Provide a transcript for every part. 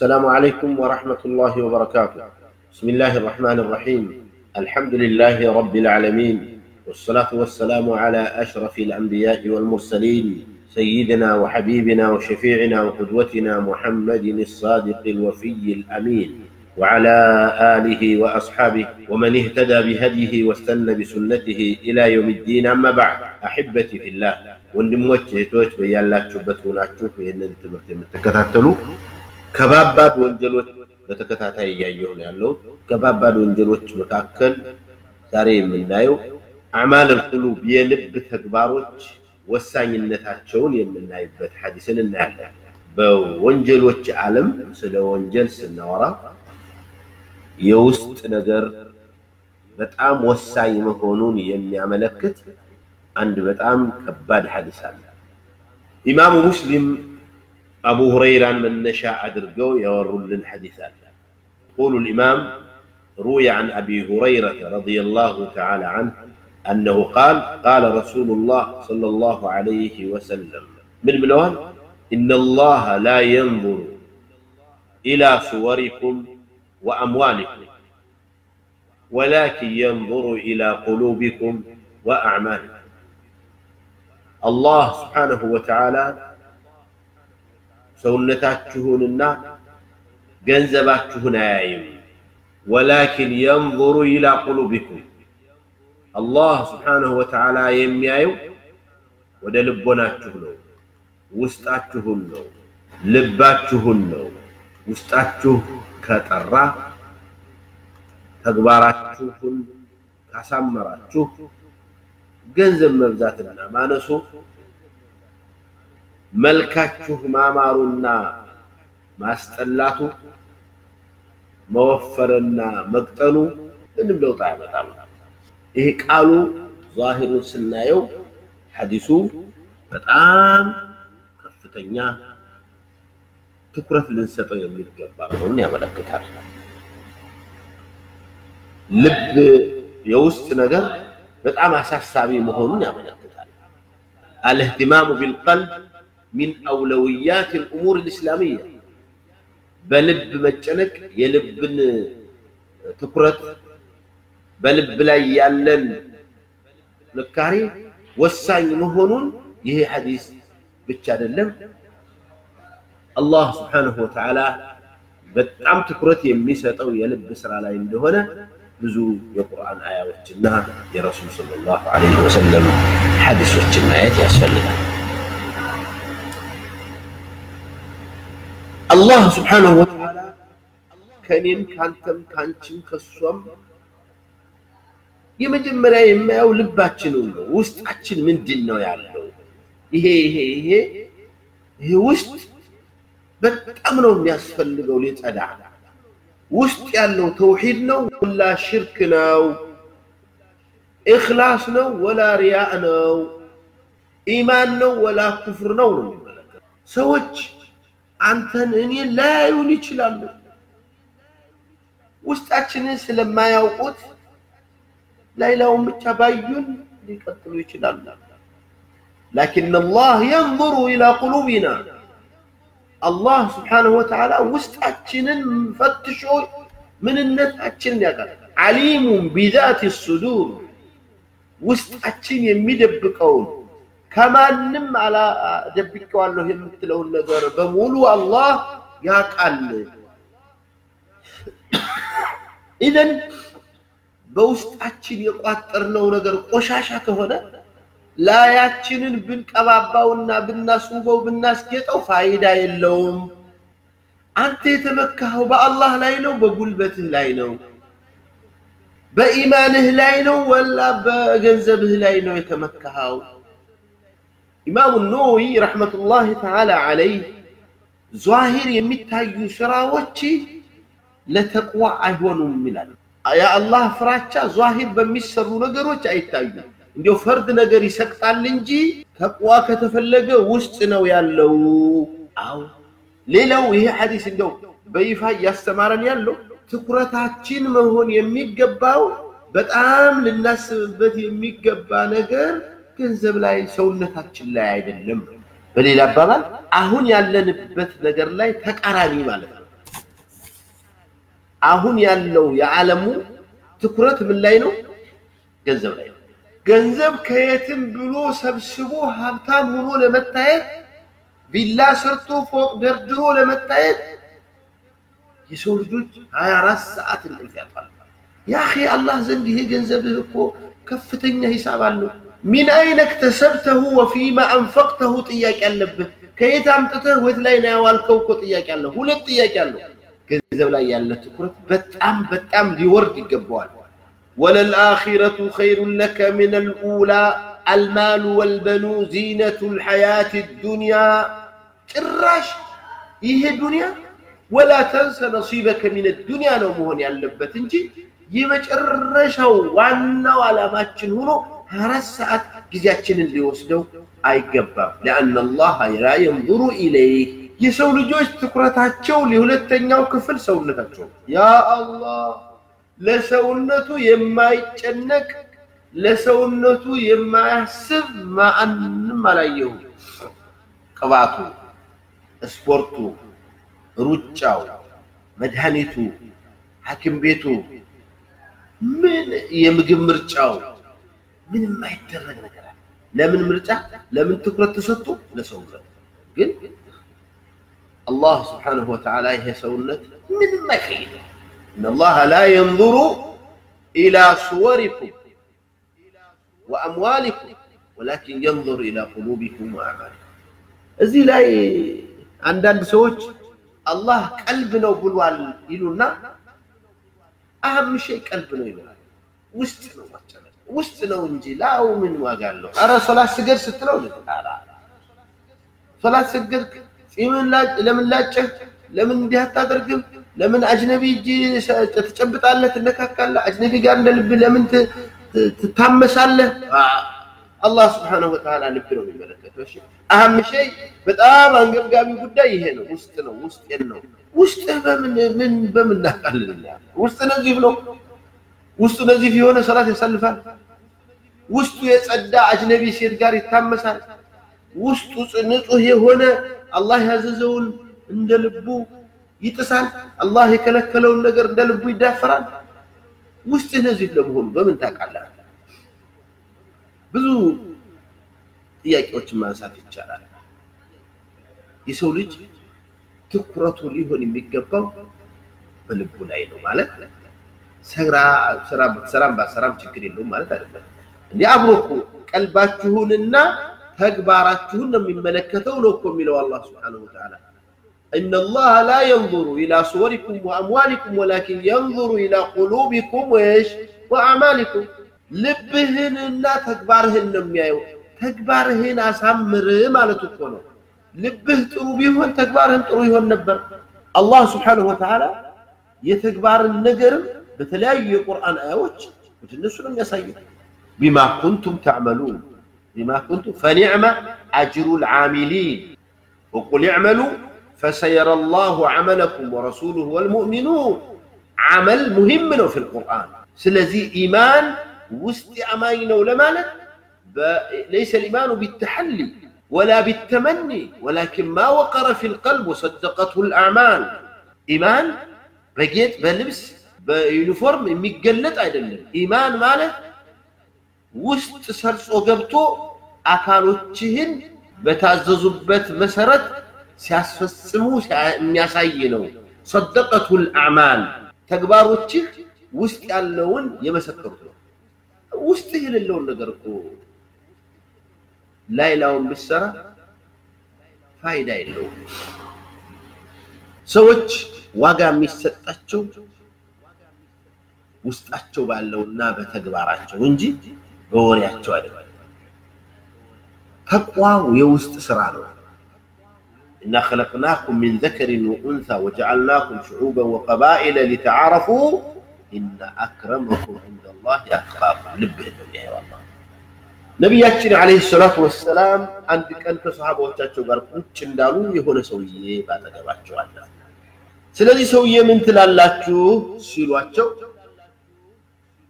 السلام عليكم ورحمة الله وبركاته بسم الله الرحمن الرحيم الحمد لله رب العالمين والصلاة والسلام على أشرف الأنبياء والمرسلين سيدنا وحبيبنا وشفيعنا وقدوتنا محمد الصادق الوفي الأمين وعلى آله وأصحابه ومن اهتدى بهديه واستنى بسنته إلى يوم الدين أما بعد أحبتي في الله ወንድሞች እህቶች በያላችሁበት ሆናችሁ ይህንን ትምህርት የምትከታተሉ ከባባድ ወንጀሎች በተከታታይ እያየሁ ነው ያለው። ከባባድ ወንጀሎች መካከል ዛሬ የምናየው አዕማል አልቁሉብ የልብ ተግባሮች ወሳኝነታቸውን የምናይበት ሐዲስን እናያለን። በወንጀሎች ዓለም ስለ ወንጀል ስናወራ የውስጥ ነገር በጣም ወሳኝ መሆኑን የሚያመለክት አንድ በጣም ከባድ ሐዲስ አለ። ኢማሙ ሙስሊም أبو هريرة من نشاء أدرجو يور للحديثات يقول الإمام روي عن أبي هريرة رضي الله تعالى عنه أنه قال قال رسول الله صلى الله عليه وسلم من منوان إن الله لا ينظر إلى صوركم وأموالكم ولكن ينظر إلى قلوبكم وأعمالكم الله سبحانه وتعالى ሰውነታችሁንና ገንዘባችሁን አያይም። ወላኪን የንظሩ ኢላ ቁሉቢኩም አላህ ስብሓነሁ ወተዓላ የሚያየው ወደ ልቦናችሁ ነው፣ ውስጣችሁን ነው፣ ልባችሁን ነው። ውስጣችሁ ከጠራ ተግባራችሁን ካሳመራችሁ ገንዘብ መብዛትና ማነሱ መልካችሁ ማማሩና ማስጠላቱ መወፈርና መቅጠኑ ምንም ለውጥ አያመጣም። ይሄ ቃሉ ዛሂሩን ስናየው ሐዲሱ በጣም ከፍተኛ ትኩረት ልንሰጠው የሚገባ መሆኑን ያመለክታል። ልብ የውስጥ ነገር በጣም አሳሳቢ መሆኑን ያመለክታል። አልእህትማሙ ቢልቀልብ من اولويات الامور الاسلاميه بلب مجنك يلبن تكرت بلب لا يعلن لكاري وسعي مهون يهي حديث بتشاد الله سبحانه وتعالى بتعم تكرت يميسة أو يلب بسر على يندهنا بزو عن آية وجنها يا رسول صلى الله عليه وسلم حديث وجنها يا أسفل لنا الله سبحانه وتعالى كان كنين كانتم كانتم كسوم يمجم مرأي ما أو لباتشن وست أتشن من دين نو يعلو يعني إيه إيه إيه إيه, إيه، وست بات أمنو الناس فلقو ليت أدعا وست يعلو يعني توحيدنا ولا شركنا إخلاصنا ولا رياءنا إيماننا ولا كفرنا ولا سوتش አንተን እኔን ላያዩን ይችላሉ። ውስጣችንን ስለማያውቁት ላይላውን ብቻ ባዩን ሊቀጥሉ ይችላሉ። ላኪን አላህ የንظሩ ኢላ ቁሉቢና አላህ ስብሓነሁ ወተዓላ ውስጣችንን ፈትሾ ምንነታችንን ያውቃል። አሊሙን ቢዛት ሱዱር ውስጣችን የሚደብቀውን كما نم على دبك والله مثله النذر بمول الله يا قال اذا بوست اتشين يقطر لو نذر قشاشه كهنا لا ياتشين بن قباباونا بن ناسوفو بن ناس كيتو فايده يلوم انت تمكهو با الله لا يلو بغلبته لا يلو بايمانه لا يلو ولا بجنزبه لا يلو يتمكهو ኢማሙ ነወዊ ረሕመቱላህ ተዓላ ዓለይህ ዟሂር የሚታዩ ስራዎች ለተቅዋ አይሆኑም ይላል። የአላህ ፍራቻ ዟሂር በሚሰሩ ነገሮች አይታዩም። እንዲያው ፈርድ ነገር ይሰቅጣል እንጂ ተቅዋ ከተፈለገ ውስጥ ነው ያለው። አዎ ሌላው ይሄ ሐዲስ እንደው በይፋ እያስተማረን ያለው ትኩረታችን መሆን የሚገባው በጣም ልናስብበት የሚገባ ነገር ገንዘብ ላይ ሰውነታችን ላይ አይደለም። በሌላ አባባል አሁን ያለንበት ነገር ላይ ተቃራኒ ማለት ነው። አሁን ያለው የዓለሙ ትኩረት ምን ላይ ነው? ገንዘብ ላይ ነው። ገንዘብ ከየትም ብሎ ሰብስቦ ሀብታም ሆኖ ለመታየት ቪላ ሰርቶ ፎቅ ደርድሮ ለመታየት የሰው ልጆች 24 ሰዓት እንቅልፍ ያጣሉ። ያ አላህ ዘንድ ይሄ ገንዘብህ እኮ ከፍተኛ ሂሳብ አለው። من أين اكتسبته وفيما أنفقته طياك اللب كيت أمتته وذ لين أوالكوك طياك اللب هل طياك اللب كذب لا يالله تكرت بتأم بتأم دي ورد قبوال وللآخرة خير لك من الأولى المال والبنو زينة الحياة الدنيا تراش إيه الدنيا ولا تنسى نصيبك من الدنيا نومهن يالبتنجي يمج الرشو وانا ولا ماتشن هنو አራት ሰዓት ጊዜያችንን ሊወስደው አይገባም። ለአን አላህ ላ የንዙሩ ኢለይክ የሰው ልጆች ትኩረታቸው ለሁለተኛው ክፍል ሰውነታቸው። ያ አላህ ለሰውነቱ የማይጨነቅ ለሰውነቱ የማያስብ ማንም አላየሁ ቅባቱ፣ ስፖርቱ፣ ሩጫው፣ መድኃኒቱ፣ ሐኪም ቤቱ፣ ምን የምግብ ምርጫው ምንም የማይደረግ ነገር አለ። ለምን ምርጫ፣ ለምን ትኩረት ተሰጥቶ ለሰው ምረት። ግን አላህ ስብሓነሁ ወተዓላ ይሄ ሰውነት ምንም አይቀይርም። እነላሃ ላ የንዙሩ ኢላ ሱወሪኩም ወአምዋሊኩም ወላኪን የንዙሩ ኢላ ቁሉቢኩም ወአዕማሊኩም። እዚህ ላይ አንዳንድ ሰዎች አላህ ቀልብ ነው ብሏል ይሉና አህም ሸይ ቀልብ ነው ይላል። ውስጥ ነው ማጨነ ውስጥ ነው እንጂ ላው ምን ዋጋ አለው? አረ ሶላት ስገድ ስትለው ሶላት ሰገድክ፣ ጺምን ለምን ላጨህ? ለምን እንዲህ አታደርግም? ለምን አጅነቢ እጅ ትጨብጣለህ፣ ትነካካለህ? አጅነቢ ጋር እንደ ልብ ለምን ትታመሳለህ? አላህ ስብሓነሁ ወተዓላ ልብ ነው የሚመለከተው። እሺ አህም ሸይ በጣም አንገብጋቢ ጉዳይ ይሄ ነው። ውስጥ ነው ውስጥ ነው ውስጥ በምን ምን በምን ናቃልልና ውስጥ ነው እዚህ ብሎ ውስጡ ነዚፍ የሆነ ሰላት ያሳልፋል። ውስጡ የጸዳ አጅነቢ ሴት ጋር ይታመሳል። ውስጡ ንጹህ የሆነ አላህ ያዘዘውን እንደ ልቡ ይጥሳል። አላህ የከለከለውን ነገር እንደ ልቡ ይዳፈራል። ውስጥ እነዚህ ለመሆኑ በምን ታውቃለህ? ብዙ ጥያቄዎችን ማንሳት ይቻላል። የሰው ልጅ ትኩረቱ ሊሆን የሚገባው በልቡ ላይ ነው ማለት سرا سرا سرا سرا سرا سرا سرا سرا سرا سرا سرا سرا سرا سرا سرا إن الله لا ينظر إلى صوركم وأموالكم ولكن ينظر إلى قلوبكم وإيش وأعمالكم لبهن لا تكبرهن لم يأيو تكبرهن أسمر ما لتكونوا لبه تروبيهن تكبرهن تروبيهن نبر الله سبحانه وتعالى يتكبر النجر بتلاقي قرآن አያዎች ወደ እነሱ ነው بما كنتم تعملون بما كنتم فنعم أجر العاملين وقل اعملوا فسيرى الله عملكم ورسوله والمؤمنون عمل مهم منه في القرآن سلزي إيمان وسط አማኝ ነው ليس الإيمان بالتحلي ولا بالتمني ولكن ما وقر في القلب وصدقته الأعمال إيمان بقيت بلبس بيونيفورم ميجلت ايدلم ايمان ماله وسط سرصو جبتو اكالوچين بتعززوبت مسرت سياسفسمو سيياساي نو صدقت الاعمال تكباروچ وسط يالون يمسكرتو وسط يللون نغركو ليلون بالسرى فايده يلو سوچ واغا ميسطاچو ውስጣቸው ባለውና በተግባራቸው እንጂ በወሬያቸው አይደለም። ተቅዋ የውስጥ ስራ ነው። إنا خلقناكم من ذكر وأنثى وجعلناكم شعوبا وقبائل لتعارفوا إن أكرمكم عند الله أتقاكم لبه يا والله ነቢያችን አለይሂ ሰላቱ ወሰላም አንድ ቀን ከሰሃባዎቻቸው ጋር ቁጭ እንዳሉ የሆነ ሰውዬ ባጠገባቸው አለ። ስለዚህ ሰውዬ ምን ትላላችሁ ሲሏቸው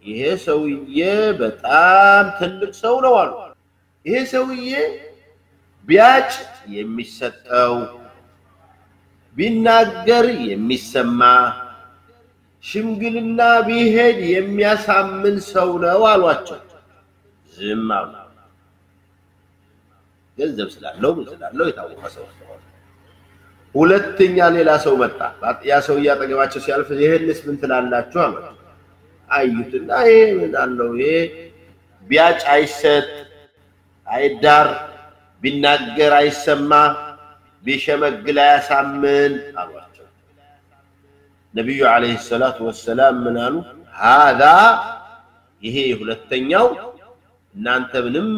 ይሄ ሰውዬ በጣም ትልቅ ሰው ነው አሉ። ይሄ ሰውዬ ቢያጭ የሚሰጠው ቢናገር የሚሰማ ሽምግልና ቢሄድ የሚያሳምን ሰው ነው አሏቸው። ዝም አሉ። ገንዘብ ስላለው ምን ስላለው የታወቀ ሰው ሁለተኛ ሌላ ሰው መጣ። ያ ሰውዬ አጠገባቸው ሲያልፍ ይህንስ ምን ትላላችሁ አሏቸው። አዩትና ይሄ ምን አለው ይሄ ቢያጭ አይሰጥ አይዳር ቢናገር አይሰማ ቢሸመግል አያሳምን አሏቸው። ነቢዩ ዓለይሂ ሰላቱ ወሰላም ምን አሉ? ሃዛ ይሄ ሁለተኛው እናንተ ምንም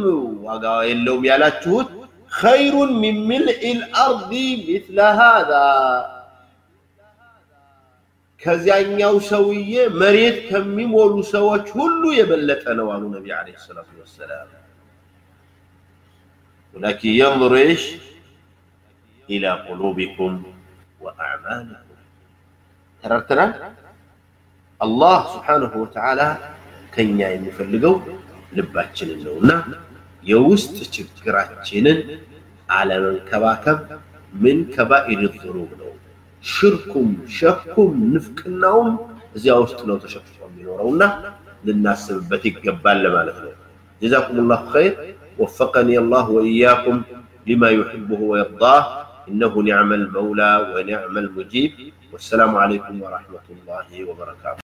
ዋጋ የለውም ያላችሁት خير من ملء الأرض مثل هذا ከዚያኛው ሰውዬ መሬት ከሚሞሉ ሰዎች ሁሉ የበለጠ ነው አሉ ነቢ ዓለይሂ ሰላቱ ወሰላም። ولكن ينظر ايش؟ الى قلوبكم واعمالكم ተረድተናል። አላህ ስብሓነሁ ወተዓላ ከኛ የሚፈልገው ልባችንን ነውና የውስጥ ችግራችንን አለመንከባከብ ምን ከባኢር ዙኑብ ነው። ሽርኩም ሸኩም ንፍቅናውም እዚያ ውስጥ ነው ተሸክፎ የሚኖረውና ልናስብበት ይገባል ለማለት ነው። ጀዛኩም ላሁ ኸይር ወፈቀኒ አላህ ወኢያኩም ሊማ ዩሕቡሁ ወየርዳህ إنه نعم المولى ونعم المجيب والسلام عليكم ورحمة الله وبركاته